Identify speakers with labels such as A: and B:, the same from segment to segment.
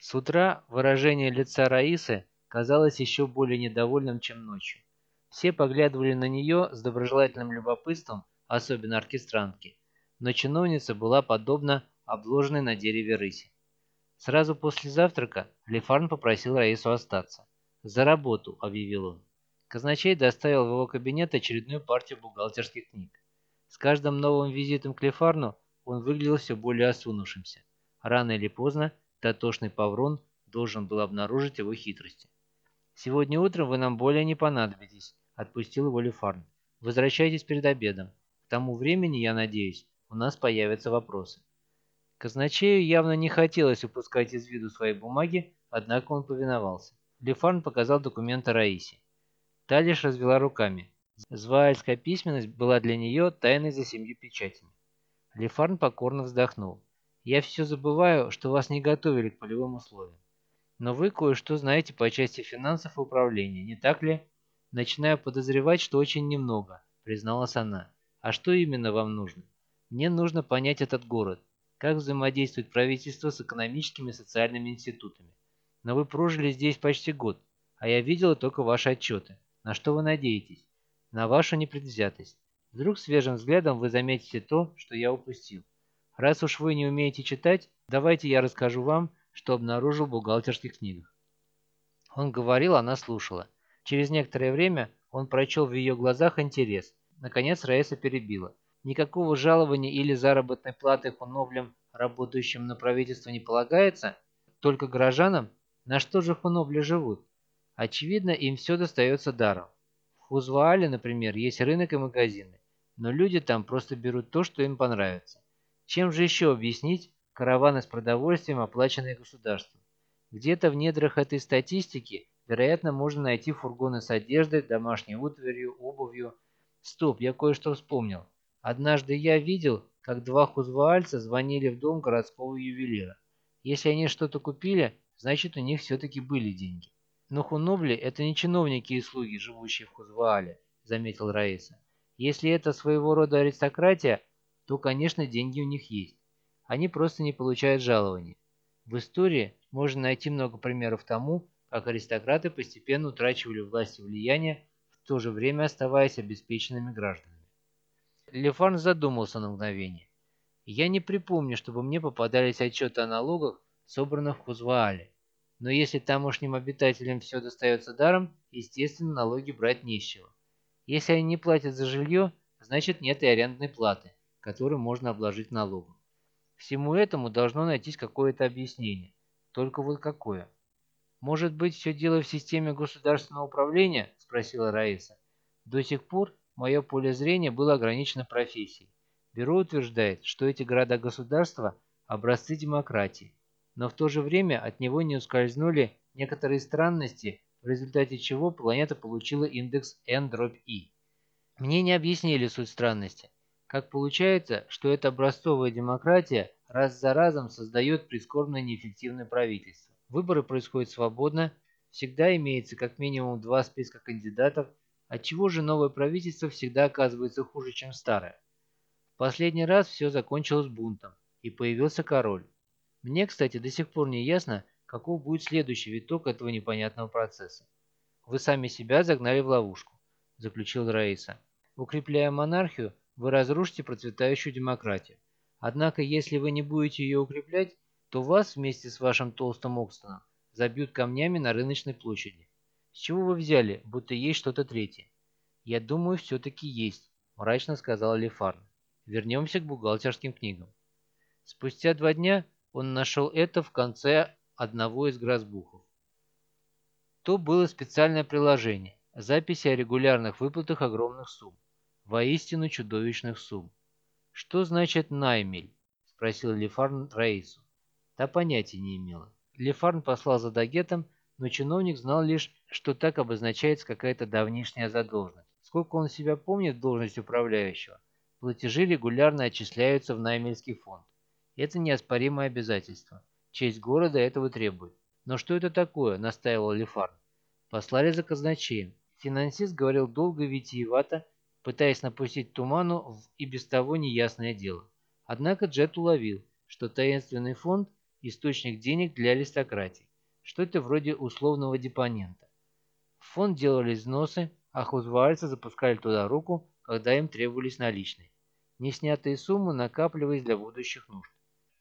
A: С утра выражение лица Раисы казалось еще более недовольным, чем ночью. Все поглядывали на нее с доброжелательным любопытством, особенно оркестрантки, но чиновница была подобна обложенной на дереве рыси. Сразу после завтрака Лефарн попросил Раису остаться. «За работу», — объявил он. Казначей доставил в его кабинет очередную партию бухгалтерских книг. С каждым новым визитом к Лефарну он выглядел все более осунувшимся. Рано или поздно дотошный Паврон должен был обнаружить его хитрости. «Сегодня утром вы нам более не понадобитесь», — отпустил его Лефарн. «Возвращайтесь перед обедом. К тому времени, я надеюсь, у нас появятся вопросы». Казначею явно не хотелось упускать из виду свои бумаги, однако он повиновался. Лефарн показал документы Раисе. Та лишь развела руками. Зваальская письменность была для нее тайной за семью печатями. Лефарн покорно вздохнул. Я все забываю, что вас не готовили к полевым условиям. Но вы кое-что знаете по части финансов и управления, не так ли? Начинаю подозревать, что очень немного, призналась она. А что именно вам нужно? Мне нужно понять этот город. Как взаимодействует правительство с экономическими и социальными институтами. Но вы прожили здесь почти год, а я видела только ваши отчеты. На что вы надеетесь? На вашу непредвзятость. Вдруг свежим взглядом вы заметите то, что я упустил. Раз уж вы не умеете читать, давайте я расскажу вам, что обнаружил в бухгалтерских книгах. Он говорил, она слушала. Через некоторое время он прочел в ее глазах интерес. Наконец Раиса перебила. Никакого жалования или заработной платы хуновлям, работающим на правительство, не полагается? Только горожанам? На что же хуновли живут? Очевидно, им все достается даром. В Хузваале, например, есть рынок и магазины, но люди там просто берут то, что им понравится. Чем же еще объяснить караваны с продовольствием, оплаченные государством? Где-то в недрах этой статистики, вероятно, можно найти фургоны с одеждой, домашней утварью, обувью. Стоп, я кое-что вспомнил. Однажды я видел, как два хузваальца звонили в дом городского ювелира. Если они что-то купили, значит у них все-таки были деньги. Но хунобли – это не чиновники и слуги, живущие в Хузваале, заметил Раиса. Если это своего рода аристократия, то, конечно, деньги у них есть. Они просто не получают жалования. В истории можно найти много примеров тому, как аристократы постепенно утрачивали власть и влияние, в то же время оставаясь обеспеченными гражданами. Лефарн задумался на мгновение. Я не припомню, чтобы мне попадались отчеты о налогах, собранных в Хузваале. Но если тамошним обитателям все достается даром, естественно, налоги брать не с чего. Если они не платят за жилье, значит нет и арендной платы который можно обложить налогом. Всему этому должно найтись какое-то объяснение. Только вот какое? «Может быть, все дело в системе государственного управления?» – спросила Раиса. «До сих пор мое поле зрения было ограничено профессией. Бюро утверждает, что эти города-государства – образцы демократии, но в то же время от него не ускользнули некоторые странности, в результате чего планета получила индекс N-I. Мне не объяснили суть странности, как получается, что эта образцовая демократия раз за разом создает прискорбно неэффективное правительство. Выборы происходят свободно, всегда имеется как минимум два списка кандидатов, отчего же новое правительство всегда оказывается хуже, чем старое. В последний раз все закончилось бунтом, и появился король. Мне, кстати, до сих пор не ясно, каков будет следующий виток этого непонятного процесса. «Вы сами себя загнали в ловушку», – заключил Раиса. «Укрепляя монархию, вы разрушите процветающую демократию. Однако, если вы не будете ее укреплять, то вас вместе с вашим толстым Окстоном забьют камнями на рыночной площади. С чего вы взяли, будто есть что-то третье? Я думаю, все-таки есть, мрачно сказал Лефарн. Вернемся к бухгалтерским книгам. Спустя два дня он нашел это в конце одного из грозбухов. То было специальное приложение, записи о регулярных выплатах огромных сумм воистину чудовищных сумм. «Что значит наймель?» – спросил Лефарн Раису. Та понятия не имела. Лефарн послал за Дагетом, но чиновник знал лишь, что так обозначается какая-то давнишняя задолженность. Сколько он себя помнит в должности управляющего, платежи регулярно отчисляются в наймельский фонд. Это неоспоримое обязательство. Честь города этого требует. Но что это такое, настаивал Лефарн. Послали за казначеем. Финансист говорил долго и витиевато, пытаясь напустить туману в и без того неясное дело. Однако Джет уловил, что таинственный фонд источник денег для аристократии, что-то вроде условного депонента. В фонд делались взносы, а хузвальцы запускали туда руку, когда им требовались наличные. Неснятые суммы накапливались для будущих нужд.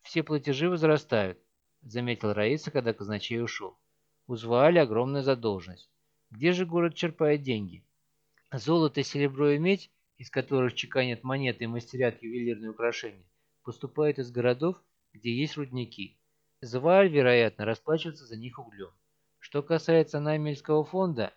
A: Все платежи возрастают, заметил Раиса, когда казначей ушел. У Зваали огромная задолженность. Где же город черпает деньги? Золото, серебро и медь, из которых чеканят монеты и мастерят ювелирные украшения, поступают из городов, где есть рудники. Зваль, вероятно, расплачивается за них углем. Что касается Наймельского фонда,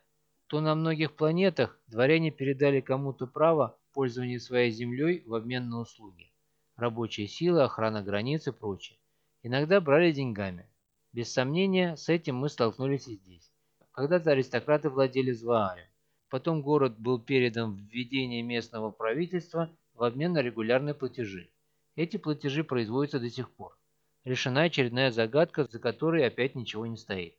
A: то на многих планетах дворяне передали кому-то право пользования своей землей в обмен на услуги. Рабочая сила, охрана границ и прочее. Иногда брали деньгами. Без сомнения, с этим мы столкнулись и здесь. Когда-то аристократы владели Зваалем. Потом город был передан в ведение местного правительства в обмен на регулярные платежи. Эти платежи производятся до сих пор. Решена очередная загадка, за которой опять ничего не стоит.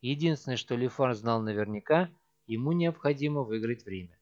A: Единственное, что Лефар знал наверняка, ему необходимо выиграть время.